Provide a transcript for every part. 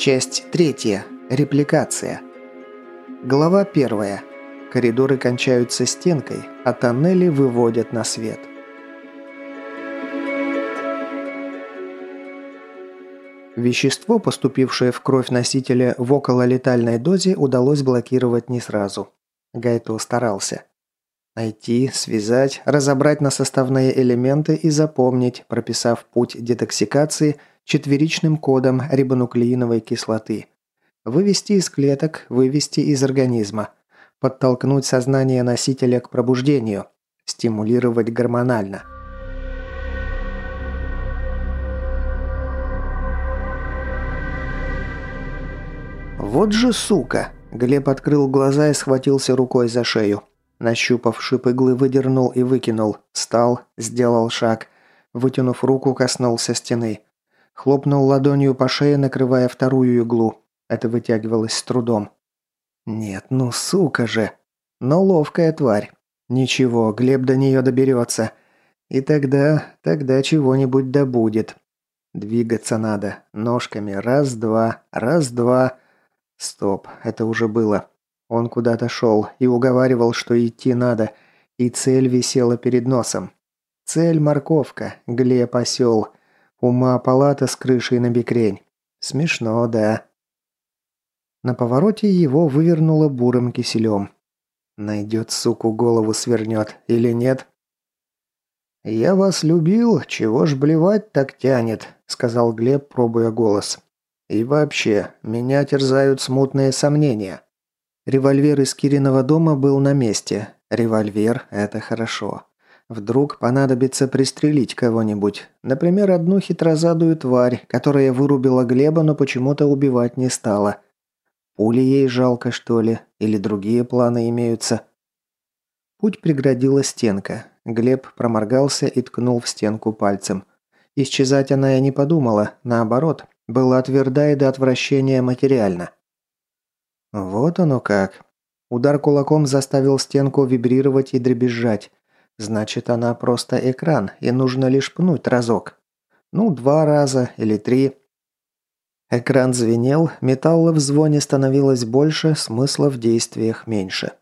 Часть третья. Репликация. Глава первая. Коридоры кончаются стенкой, а тоннели выводят на свет. Вещество, поступившее в кровь носителя в окололетальной дозе, удалось блокировать не сразу. Гайто старался. Найти, связать, разобрать на составные элементы и запомнить, прописав путь детоксикации четверичным кодом рибонуклеиновой кислоты. Вывести из клеток, вывести из организма. Подтолкнуть сознание носителя к пробуждению. Стимулировать гормонально. «Вот же сука!» Глеб открыл глаза и схватился рукой за шею. Нащупав шип иглы, выдернул и выкинул. Встал, сделал шаг. Вытянув руку, коснулся стены. Хлопнул ладонью по шее, накрывая вторую иглу. Это вытягивалось с трудом. «Нет, ну сука же!» Но ловкая тварь. Ничего, Глеб до нее доберется. И тогда, тогда чего-нибудь добудет. Двигаться надо. Ножками. Раз-два, раз-два. Стоп, это уже было. Он куда-то шел и уговаривал, что идти надо, и цель висела перед носом. Цель – морковка, Глеб осел. Ума палата с крышей на бекрень. Смешно, да. На повороте его вывернуло бурым киселем. Найдет, суку, голову свернет или нет? «Я вас любил, чего ж блевать так тянет», – сказал Глеб, пробуя голос. «И вообще, меня терзают смутные сомнения». Револьвер из Кириного дома был на месте. Револьвер – это хорошо. Вдруг понадобится пристрелить кого-нибудь. Например, одну хитрозадую тварь, которая вырубила Глеба, но почему-то убивать не стала. Пули ей жалко, что ли? Или другие планы имеются? Путь преградила стенка. Глеб проморгался и ткнул в стенку пальцем. Исчезать она и не подумала, наоборот, была тверда и до отвращения материально. Вот оно как. Удар кулаком заставил стенку вибрировать и дребезжать. Значит, она просто экран, и нужно лишь пнуть разок. Ну, два раза или три. Экран звенел, металла в звоне становилось больше, смысла в действиях меньше.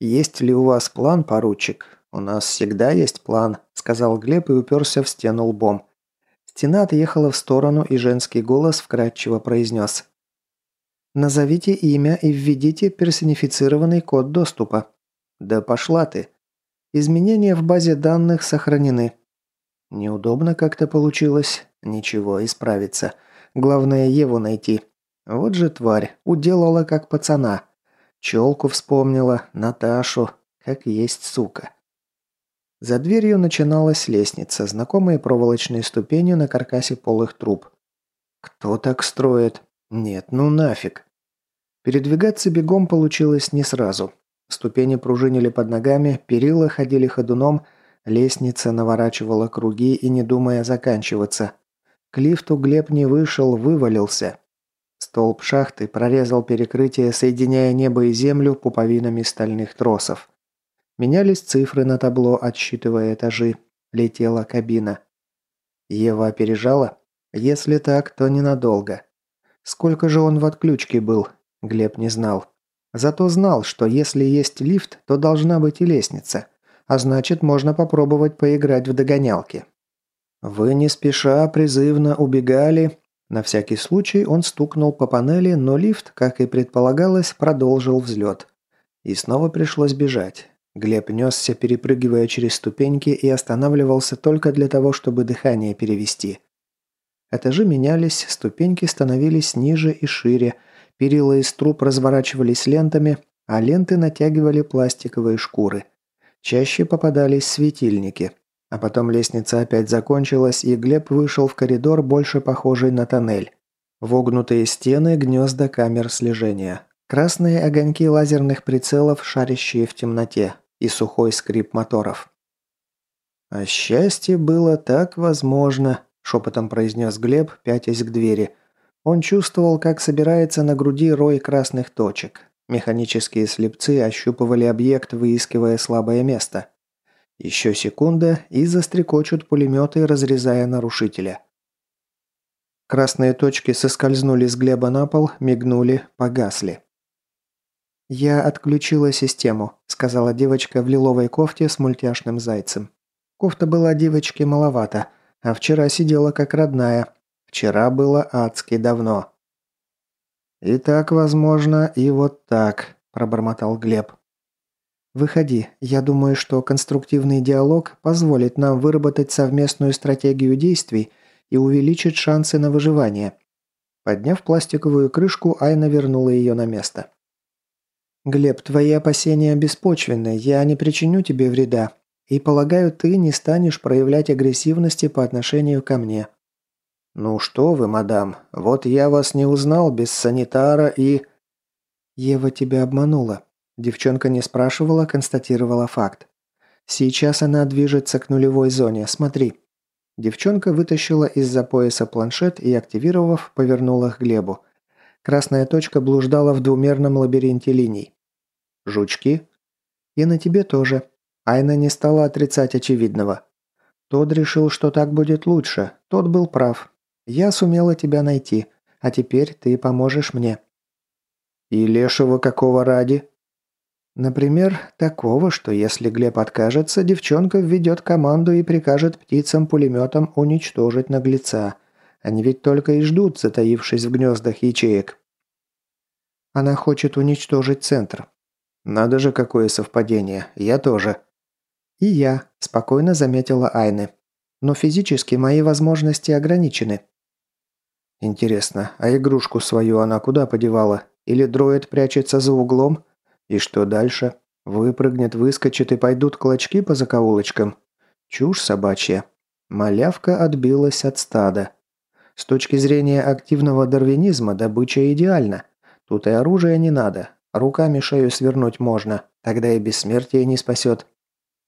«Есть ли у вас план, поручик?» «У нас всегда есть план», – сказал Глеб и уперся в стену лбом. Стена отъехала в сторону, и женский голос вкрадчиво произнес. Назовите имя и введите персонифицированный код доступа. Да пошла ты. Изменения в базе данных сохранены. Неудобно как-то получилось. Ничего, исправится. Главное Еву найти. Вот же тварь, уделала как пацана. Челку вспомнила, Наташу, как есть сука. За дверью начиналась лестница, знакомые проволочные ступени на каркасе полых труб. Кто так строит? Нет, ну нафиг. Передвигаться бегом получилось не сразу. Ступени пружинили под ногами, перила ходили ходуном, лестница наворачивала круги и не думая заканчиваться. К лифту Глеб не вышел, вывалился. Столб шахты прорезал перекрытие, соединяя небо и землю пуповинами стальных тросов. Менялись цифры на табло, отсчитывая этажи. Летела кабина. Ева опережала? Если так, то ненадолго. Сколько же он в отключке был? Глеб не знал. Зато знал, что если есть лифт, то должна быть и лестница. А значит, можно попробовать поиграть в догонялки. Вы не спеша призывно убегали. На всякий случай он стукнул по панели, но лифт, как и предполагалось, продолжил взлет. И снова пришлось бежать. Глеб несся, перепрыгивая через ступеньки, и останавливался только для того, чтобы дыхание перевести. Этажи менялись, ступеньки становились ниже и шире, перила из труб разворачивались лентами, а ленты натягивали пластиковые шкуры. Чаще попадались светильники. А потом лестница опять закончилась, и Глеб вышел в коридор, больше похожий на тоннель. Вогнутые стены, гнезда камер слежения. Красные огоньки лазерных прицелов, шарящие в темноте. И сухой скрип моторов. «А счастье было так возможно», – шепотом произнес Глеб, пятясь к двери. Он чувствовал, как собирается на груди рой красных точек. Механические слепцы ощупывали объект, выискивая слабое место. Еще секунда, и застрекочут пулеметы, разрезая нарушителя. Красные точки соскользнули с Глеба на пол, мигнули, погасли. «Я отключила систему», – сказала девочка в лиловой кофте с мультяшным зайцем. Кофта была девочке маловато, а вчера сидела как родная. Вчера было адски давно. «И так, возможно, и вот так», – пробормотал Глеб. «Выходи. Я думаю, что конструктивный диалог позволит нам выработать совместную стратегию действий и увеличит шансы на выживание». Подняв пластиковую крышку, Айна вернула ее на место. «Глеб, твои опасения беспочвенны. Я не причиню тебе вреда. И, полагаю, ты не станешь проявлять агрессивности по отношению ко мне». «Ну что вы, мадам, вот я вас не узнал без санитара и...» «Ева тебя обманула. Девчонка не спрашивала, констатировала факт. Сейчас она движется к нулевой зоне, смотри. Девчонка вытащила из-за пояса планшет и, активировав, повернула к Глебу. Красная точка блуждала в двумерном лабиринте линий. «Жучки?» «И на тебе тоже». Айна не стала отрицать очевидного. Тот решил, что так будет лучше. Тот был прав. Я сумела тебя найти, а теперь ты поможешь мне. «И лешего какого ради?» Например, такого, что если Глеб откажется, девчонка введет команду и прикажет птицам-пулеметам уничтожить наглеца. Они ведь только и ждут, затаившись в гнездах ячеек. Она хочет уничтожить центр. Надо же, какое совпадение. Я тоже. И я, спокойно заметила Айны. Но физически мои возможности ограничены. Интересно, а игрушку свою она куда подевала? Или дроид прячется за углом? И что дальше? Выпрыгнет, выскочит и пойдут клочки по закоулочкам? Чушь собачья. Малявка отбилась от стада. С точки зрения активного дарвинизма добыча идеальна. Тут и оружия не надо. Руками шею свернуть можно. Тогда и бессмертие не спасет.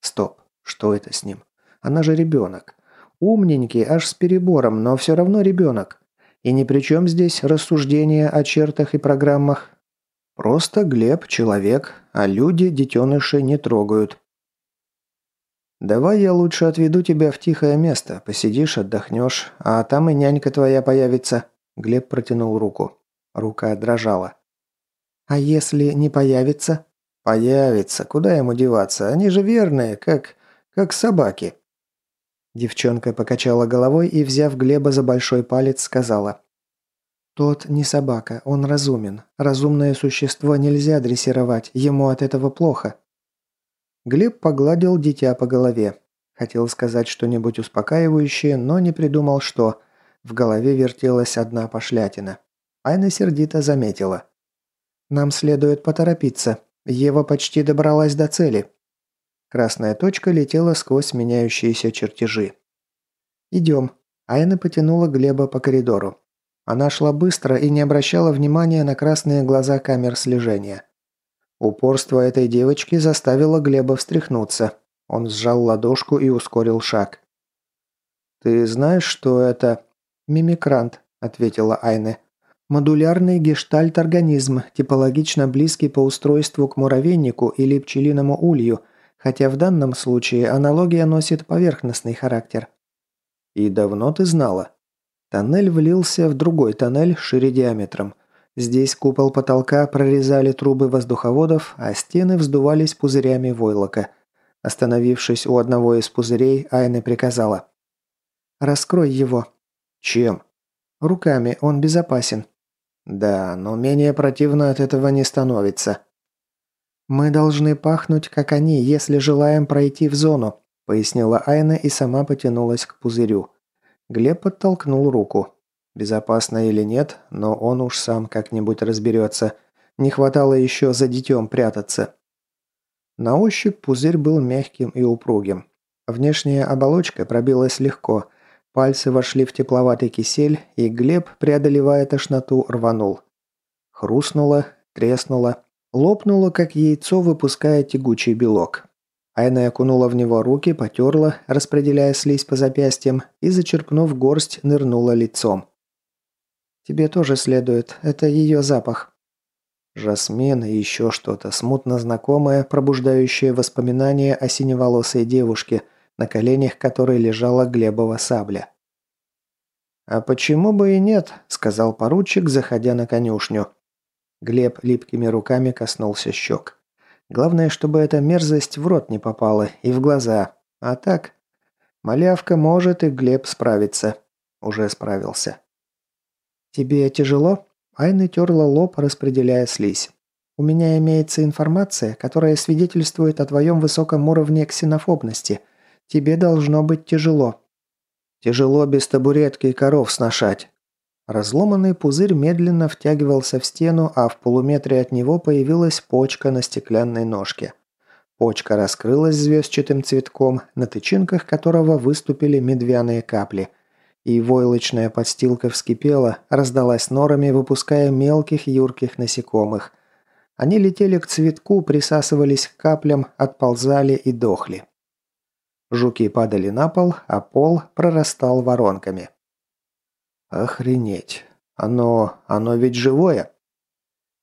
Стоп. Что это с ним? Она же ребенок. Умненький, аж с перебором, но все равно ребенок. И ни при чем здесь рассуждения о чертах и программах. Просто Глеб – человек, а люди детеныши не трогают. «Давай я лучше отведу тебя в тихое место, посидишь, отдохнешь, а там и нянька твоя появится». Глеб протянул руку. Рука дрожала. «А если не появится?» «Появится. Куда ему деваться? Они же верные, как... как собаки». Девчонка покачала головой и, взяв Глеба за большой палец, сказала. «Тот не собака, он разумен. Разумное существо нельзя дрессировать, ему от этого плохо». Глеб погладил дитя по голове. Хотел сказать что-нибудь успокаивающее, но не придумал что. В голове вертелась одна пошлятина. Айна сердито заметила. «Нам следует поторопиться. Ева почти добралась до цели». Красная точка летела сквозь меняющиеся чертежи. «Идем». Айна потянула Глеба по коридору. Она шла быстро и не обращала внимания на красные глаза камер слежения. Упорство этой девочки заставило Глеба встряхнуться. Он сжал ладошку и ускорил шаг. «Ты знаешь, что это...» «Мимикрант», — ответила Айне. «Модулярный гештальт-организм, типологично близкий по устройству к муравейнику или пчелиному улью, хотя в данном случае аналогия носит поверхностный характер». «И давно ты знала?» Тоннель влился в другой тоннель шире диаметром. Здесь купол потолка прорезали трубы воздуховодов, а стены вздувались пузырями войлока. Остановившись у одного из пузырей, Айна приказала. «Раскрой его». «Чем?» «Руками, он безопасен». «Да, но менее противно от этого не становится». «Мы должны пахнуть, как они, если желаем пройти в зону», пояснила Айна и сама потянулась к пузырю. Глеб подтолкнул руку. Безопасно или нет, но он уж сам как-нибудь разберется. Не хватало еще за детем прятаться. На ощупь пузырь был мягким и упругим. Внешняя оболочка пробилась легко. Пальцы вошли в тепловатый кисель, и Глеб, преодолевая тошноту, рванул. Хрустнуло, треснуло, лопнуло, как яйцо, выпуская тягучий белок. Айна окунула в него руки, потерла, распределяя слизь по запястьям, и, зачерпнув горсть, нырнула лицом. «Тебе тоже следует. Это ее запах». Жасмин и еще что-то, смутно знакомое, пробуждающее воспоминания о синеволосой девушке, на коленях которой лежала Глебова сабля. «А почему бы и нет?» – сказал поручик, заходя на конюшню. Глеб липкими руками коснулся щек. Главное, чтобы эта мерзость в рот не попала и в глаза. А так, малявка может и Глеб справится. Уже справился. «Тебе тяжело?» Айна терла лоб, распределяя слизь. «У меня имеется информация, которая свидетельствует о твоем высоком уровне ксенофобности. Тебе должно быть тяжело». «Тяжело без табуретки и коров сношать». Разломанный пузырь медленно втягивался в стену, а в полуметре от него появилась почка на стеклянной ножке. Почка раскрылась звездчатым цветком, на тычинках которого выступили медвяные капли – и войлочная подстилка вскипела, раздалась норами, выпуская мелких юрких насекомых. Они летели к цветку, присасывались к каплям, отползали и дохли. Жуки падали на пол, а пол прорастал воронками. «Охренеть! Оно... оно ведь живое!»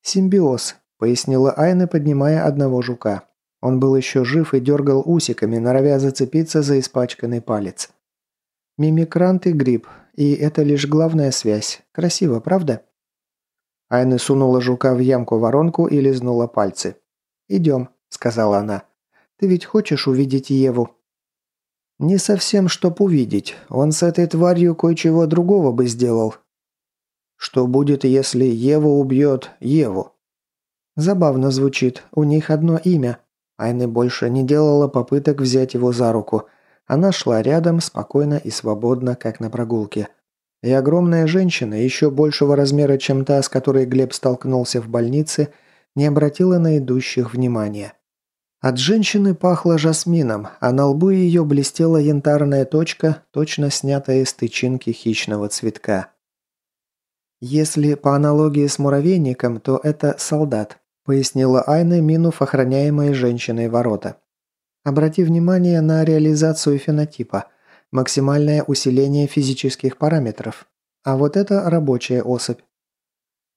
«Симбиоз», — пояснила Айна, поднимая одного жука. Он был еще жив и дергал усиками, норовя зацепиться за испачканный палец. Мимикрант и гриб. И это лишь главная связь. Красиво, правда?» Айна сунула жука в ямку-воронку и лизнула пальцы. «Идем», — сказала она. «Ты ведь хочешь увидеть Еву?» «Не совсем, чтоб увидеть. Он с этой тварью кое-чего другого бы сделал». «Что будет, если Ева убьет Еву?» «Забавно звучит. У них одно имя». Айна больше не делала попыток взять его за руку. Она шла рядом, спокойно и свободно, как на прогулке. И огромная женщина, еще большего размера, чем та, с которой Глеб столкнулся в больнице, не обратила на идущих внимания. От женщины пахло жасмином, а на лбу ее блестела янтарная точка, точно снятая из тычинки хищного цветка. «Если по аналогии с муравейником, то это солдат», пояснила Айна, минув охраняемые женщиной ворота. Обрати внимание на реализацию фенотипа. Максимальное усиление физических параметров. А вот это рабочая особь.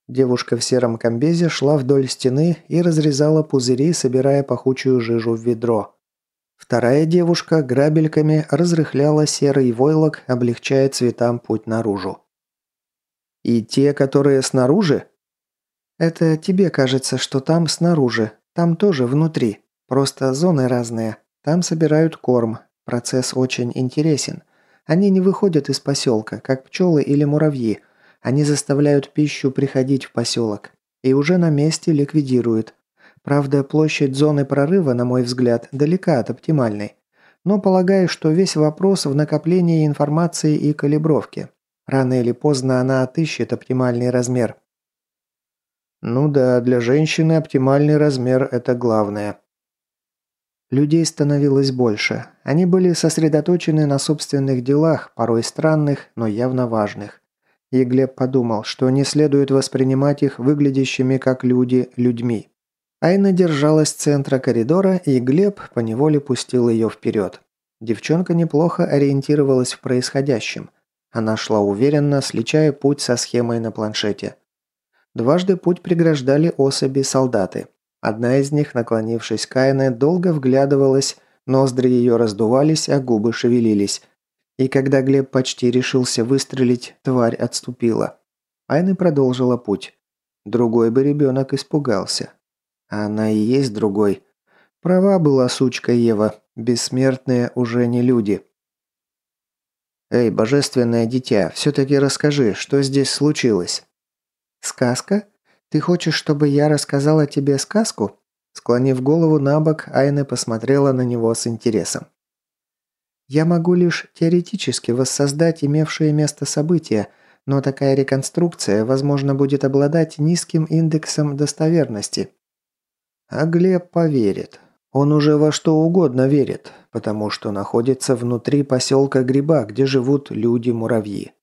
Девушка в сером комбезе шла вдоль стены и разрезала пузыри, собирая пахучую жижу в ведро. Вторая девушка грабельками разрыхляла серый войлок, облегчая цветам путь наружу. «И те, которые снаружи?» «Это тебе кажется, что там снаружи. Там тоже внутри. Просто зоны разные. Там собирают корм. Процесс очень интересен. Они не выходят из поселка, как пчелы или муравьи. Они заставляют пищу приходить в поселок. И уже на месте ликвидируют. Правда, площадь зоны прорыва, на мой взгляд, далека от оптимальной. Но полагаю, что весь вопрос в накоплении информации и калибровке. Рано или поздно она отыщет оптимальный размер. Ну да, для женщины оптимальный размер – это главное. Людей становилось больше. Они были сосредоточены на собственных делах, порой странных, но явно важных. И Глеб подумал, что не следует воспринимать их выглядящими как люди людьми. Айна держалась центра коридора, и Глеб поневоле пустил ее вперед. Девчонка неплохо ориентировалась в происходящем. Она шла уверенно, сличая путь со схемой на планшете. Дважды путь преграждали особи-солдаты. Одна из них, наклонившись к Айне, долго вглядывалась, ноздри ее раздувались, а губы шевелились. И когда Глеб почти решился выстрелить, тварь отступила. Айна продолжила путь. Другой бы ребенок испугался. А она и есть другой. Права была сучка Ева. Бессмертные уже не люди. «Эй, божественное дитя, все-таки расскажи, что здесь случилось?» «Сказка?» «Ты хочешь, чтобы я рассказала тебе сказку?» Склонив голову на бок, Айна посмотрела на него с интересом. «Я могу лишь теоретически воссоздать имевшие место события, но такая реконструкция, возможно, будет обладать низким индексом достоверности». А Глеб поверит. Он уже во что угодно верит, потому что находится внутри поселка Гриба, где живут люди-муравьи.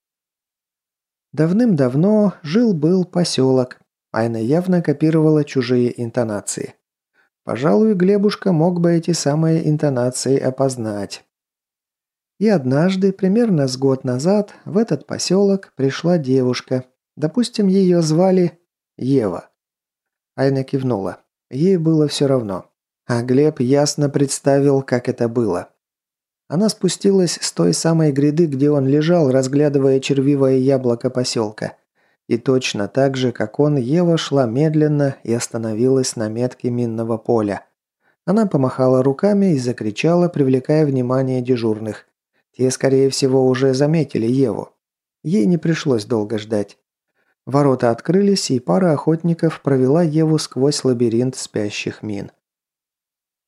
Давным-давно жил-был поселок, Айна явно копировала чужие интонации. Пожалуй, Глебушка мог бы эти самые интонации опознать. И однажды, примерно с год назад, в этот поселок пришла девушка. Допустим, ее звали Ева. Айна кивнула. Ей было все равно. А Глеб ясно представил, как это было. Она спустилась с той самой гряды, где он лежал, разглядывая червивое яблоко поселка. И точно так же, как он, Ева шла медленно и остановилась на метке минного поля. Она помахала руками и закричала, привлекая внимание дежурных. Те, скорее всего, уже заметили Еву. Ей не пришлось долго ждать. Ворота открылись, и пара охотников провела Еву сквозь лабиринт спящих мин.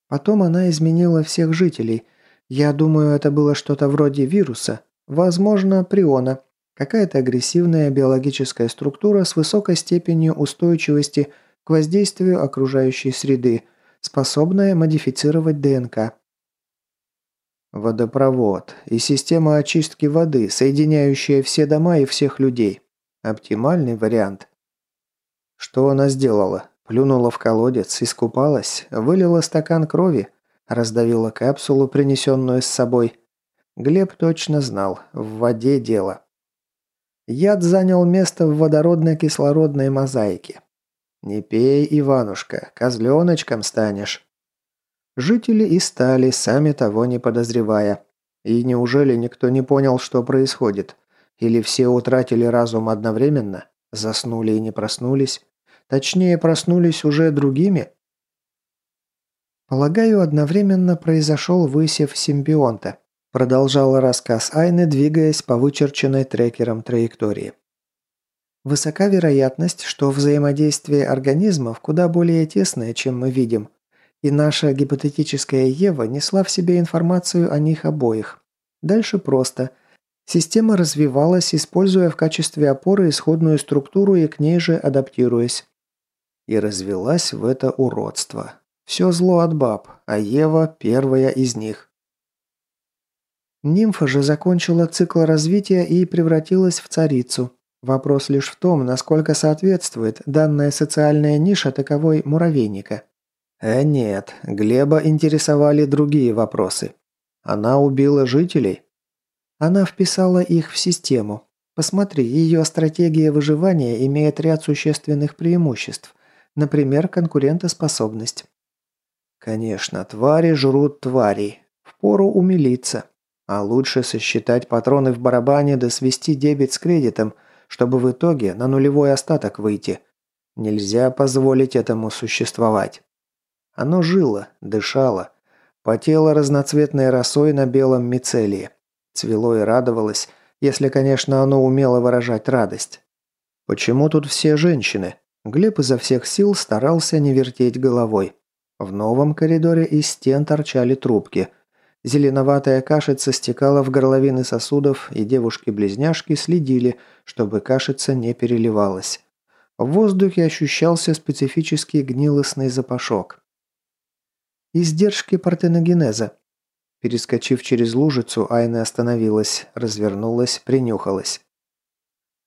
Потом она изменила всех жителей. Я думаю, это было что-то вроде вируса. Возможно, приона. Какая-то агрессивная биологическая структура с высокой степенью устойчивости к воздействию окружающей среды, способная модифицировать ДНК. Водопровод и система очистки воды, соединяющая все дома и всех людей. Оптимальный вариант. Что она сделала? Плюнула в колодец, искупалась, вылила стакан крови, раздавила капсулу, принесенную с собой. Глеб точно знал, в воде дело. Яд занял место в водородно-кислородной мозаике. «Не пей, Иванушка, козленочком станешь». Жители и стали, сами того не подозревая. И неужели никто не понял, что происходит? Или все утратили разум одновременно? Заснули и не проснулись? Точнее, проснулись уже другими? Полагаю, одновременно произошел высев симбионта. Продолжала рассказ Айны, двигаясь по вычерченной трекером траектории. Высока вероятность, что взаимодействие организмов куда более тесное, чем мы видим – и наша гипотетическая Ева несла в себе информацию о них обоих. Дальше просто. Система развивалась, используя в качестве опоры исходную структуру и к ней же адаптируясь. И развелась в это уродство. Все зло от баб, а Ева первая из них. Нимфа же закончила цикл развития и превратилась в царицу. Вопрос лишь в том, насколько соответствует данная социальная ниша таковой муравейника. Э, нет, Глеба интересовали другие вопросы. Она убила жителей? Она вписала их в систему. Посмотри, ее стратегия выживания имеет ряд существенных преимуществ. Например, конкурентоспособность. Конечно, твари жрут тварей. Впору умилиться. А лучше сосчитать патроны в барабане да свести дебет с кредитом, чтобы в итоге на нулевой остаток выйти. Нельзя позволить этому существовать. Оно жило, дышало, потело разноцветной росой на белом мицелии. Цвело и радовалось, если, конечно, оно умело выражать радость. Почему тут все женщины? Глеб изо всех сил старался не вертеть головой. В новом коридоре из стен торчали трубки. Зеленоватая кашица стекала в горловины сосудов, и девушки-близняшки следили, чтобы кашица не переливалась. В воздухе ощущался специфический гнилостный запашок. Издержки партеногенеза. Перескочив через лужицу, Айна остановилась, развернулась, принюхалась.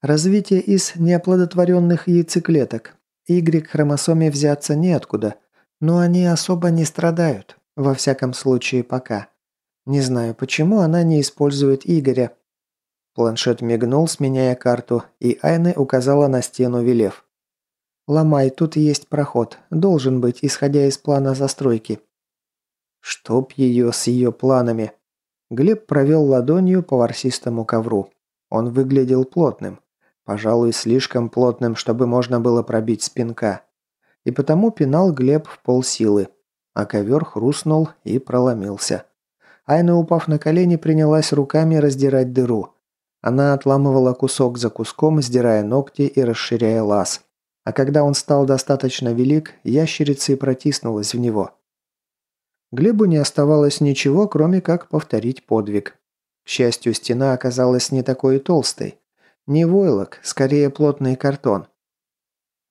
Развитие из неоплодотворенных яйцеклеток. Y-хромосоме взяться неоткуда, но они особо не страдают, во всяком случае пока. Не знаю, почему она не использует Игоря. Планшет мигнул, сменяя карту, и Айна указала на стену, велев. «Ломай, тут есть проход. Должен быть, исходя из плана застройки». Чтоб ее с ее планами. Глеб провел ладонью по ворсистому ковру. Он выглядел плотным. Пожалуй, слишком плотным, чтобы можно было пробить спинка. И потому пинал Глеб в полсилы. А ковер хрустнул и проломился. Айна, упав на колени, принялась руками раздирать дыру. Она отламывала кусок за куском, сдирая ногти и расширяя лаз. А когда он стал достаточно велик, ящерица и протиснулась в него. Глебу не оставалось ничего, кроме как повторить подвиг. К счастью, стена оказалась не такой толстой. Не войлок, скорее плотный картон.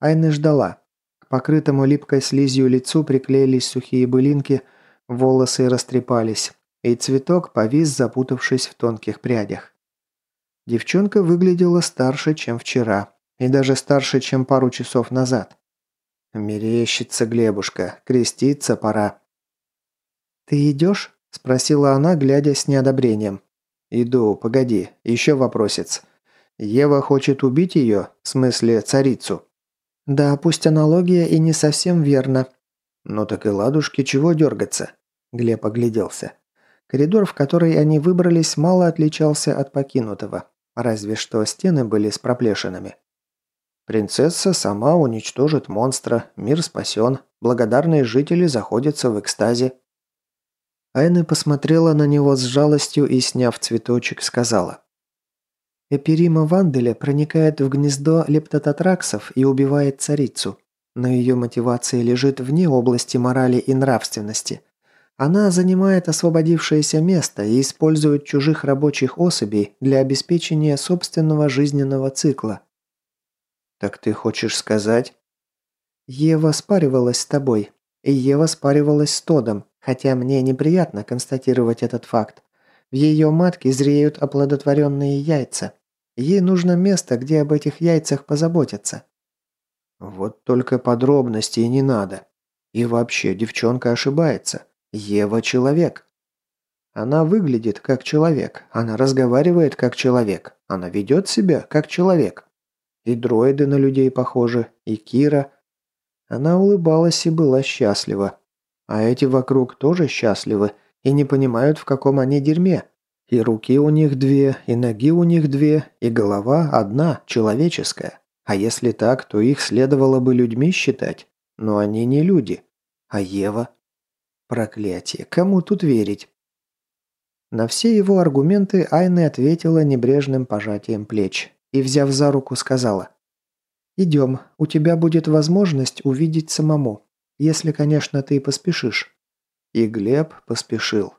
Айна ждала. К покрытому липкой слизью лицу приклеились сухие былинки, волосы растрепались, и цветок повис, запутавшись в тонких прядях. Девчонка выглядела старше, чем вчера, и даже старше, чем пару часов назад. Мерещится Глебушка, креститься пора. «Ты идешь?» – спросила она, глядя с неодобрением. «Иду, погоди, еще вопросец. Ева хочет убить ее, в смысле царицу?» «Да, пусть аналогия и не совсем верна». «Ну так и ладушки, чего дергаться?» Глеб огляделся. Коридор, в который они выбрались, мало отличался от покинутого, разве что стены были с проплешинами. Принцесса сама уничтожит монстра, мир спасен, благодарные жители заходятся в экстазе. Айна посмотрела на него с жалостью и, сняв цветочек, сказала. Эперима Ванделя проникает в гнездо лептотатраксов и убивает царицу. Но ее мотивация лежит вне области морали и нравственности. Она занимает освободившееся место и использует чужих рабочих особей для обеспечения собственного жизненного цикла. «Так ты хочешь сказать?» «Ева спаривалась с тобой, и Ева спаривалась с Тодом, хотя мне неприятно констатировать этот факт. В ее матке зреют оплодотворенные яйца. Ей нужно место, где об этих яйцах позаботятся». «Вот только подробностей не надо. И вообще, девчонка ошибается. Ева – человек. Она выглядит как человек, она разговаривает как человек, она ведет себя как человек. И дроиды на людей похожи, и Кира. Она улыбалась и была счастлива. А эти вокруг тоже счастливы и не понимают, в каком они дерьме. И руки у них две, и ноги у них две, и голова одна, человеческая. А если так, то их следовало бы людьми считать. Но они не люди. А Ева? Проклятие, кому тут верить? На все его аргументы Айны ответила небрежным пожатием плеч и, взяв за руку, сказала «Идем, у тебя будет возможность увидеть самому, если, конечно, ты поспешишь». И Глеб поспешил.